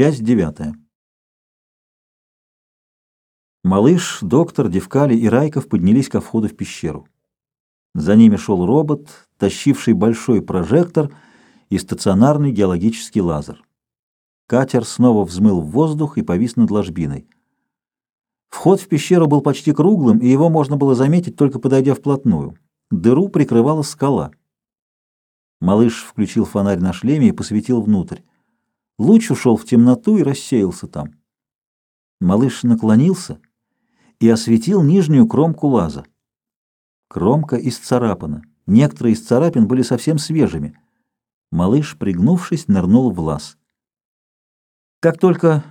Часть девятая. Малыш, доктор, Девкали и Райков поднялись ко входу в пещеру. За ними шел робот, тащивший большой прожектор и стационарный геологический лазер. Катер снова взмыл в воздух и повис над ложбиной. Вход в пещеру был почти круглым, и его можно было заметить, только подойдя вплотную. Дыру прикрывала скала. Малыш включил фонарь на шлеме и посветил внутрь. Луч ушел в темноту и рассеялся там. Малыш наклонился и осветил нижнюю кромку лаза. Кромка исцарапана. Некоторые из царапин были совсем свежими. Малыш, пригнувшись, нырнул в лаз. Как только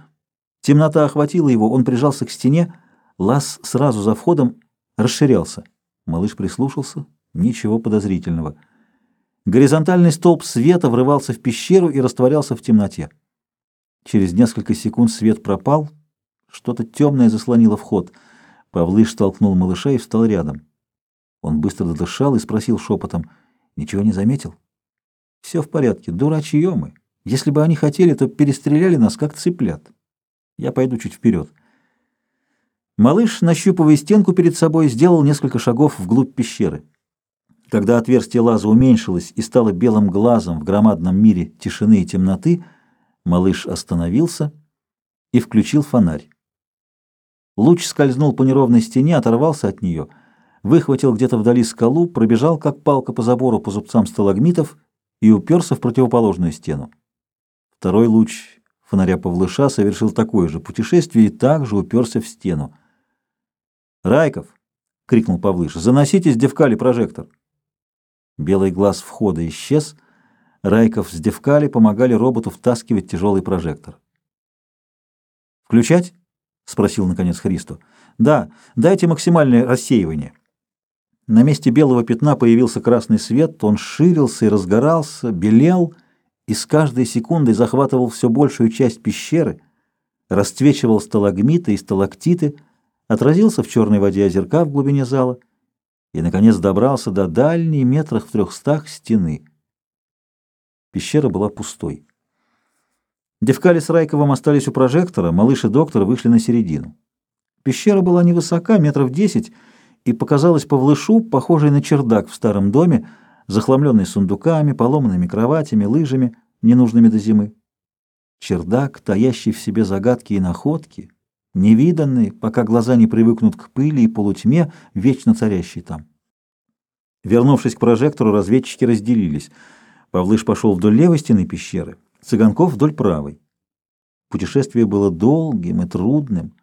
темнота охватила его, он прижался к стене, лаз сразу за входом расширялся. Малыш прислушался. Ничего подозрительного. Горизонтальный столб света врывался в пещеру и растворялся в темноте. Через несколько секунд свет пропал, что-то темное заслонило вход. Павлыш толкнул малыша и встал рядом. Он быстро дышал и спросил шепотом, «Ничего не заметил?» «Все в порядке, дурачье мы. Если бы они хотели, то перестреляли нас, как цыплят. Я пойду чуть вперед». Малыш, нащупывая стенку перед собой, сделал несколько шагов вглубь пещеры. Когда отверстие лаза уменьшилось и стало белым глазом в громадном мире тишины и темноты, малыш остановился и включил фонарь. Луч скользнул по неровной стене, оторвался от нее, выхватил где-то вдали скалу, пробежал, как палка по забору по зубцам сталагмитов и уперся в противоположную стену. Второй луч фонаря Павлыша совершил такое же путешествие и также уперся в стену. «Райков!» — крикнул Павлыш. «Заносите с девкали прожектор!» Белый глаз входа исчез. Райков с Девкали помогали роботу втаскивать тяжелый прожектор. «Включать?» — спросил, наконец, Христо. «Да, дайте максимальное рассеивание». На месте белого пятна появился красный свет, он ширился и разгорался, белел и с каждой секундой захватывал все большую часть пещеры, расцвечивал сталагмиты и сталактиты, отразился в черной воде озерка в глубине зала — и, наконец, добрался до дальней метрах в трехстах стены. Пещера была пустой. Девкали с Райковым остались у прожектора, малыш и доктор вышли на середину. Пещера была невысока, метров десять, и показалась Павлышу, похожей на чердак в старом доме, захламленный сундуками, поломанными кроватями, лыжами, ненужными до зимы. Чердак, таящий в себе загадки и находки — невиданный, пока глаза не привыкнут к пыли и полутьме, вечно царящей там. Вернувшись к прожектору, разведчики разделились. Павлыш пошел вдоль левой стены пещеры, Цыганков вдоль правой. Путешествие было долгим и трудным.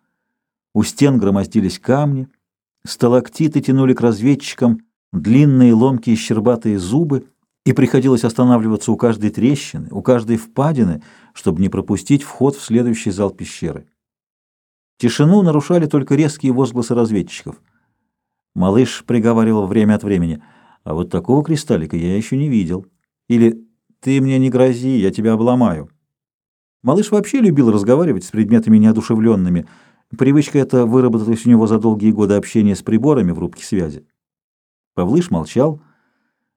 У стен громоздились камни, сталактиты тянули к разведчикам длинные ломкие щербатые зубы, и приходилось останавливаться у каждой трещины, у каждой впадины, чтобы не пропустить вход в следующий зал пещеры. Тишину нарушали только резкие возгласы разведчиков. Малыш приговаривал время от времени, а вот такого кристаллика я еще не видел. Или «ты мне не грози, я тебя обломаю». Малыш вообще любил разговаривать с предметами неодушевленными. Привычка эта выработалась у него за долгие годы общения с приборами в рубке связи. Павлыш молчал.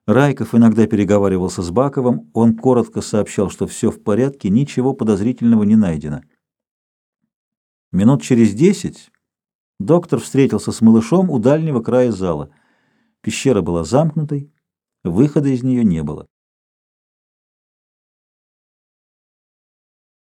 Райков иногда переговаривался с Баковым. Он коротко сообщал, что все в порядке, ничего подозрительного не найдено. Минут через десять доктор встретился с малышом у дальнего края зала. Пещера была замкнутой, выхода из нее не было.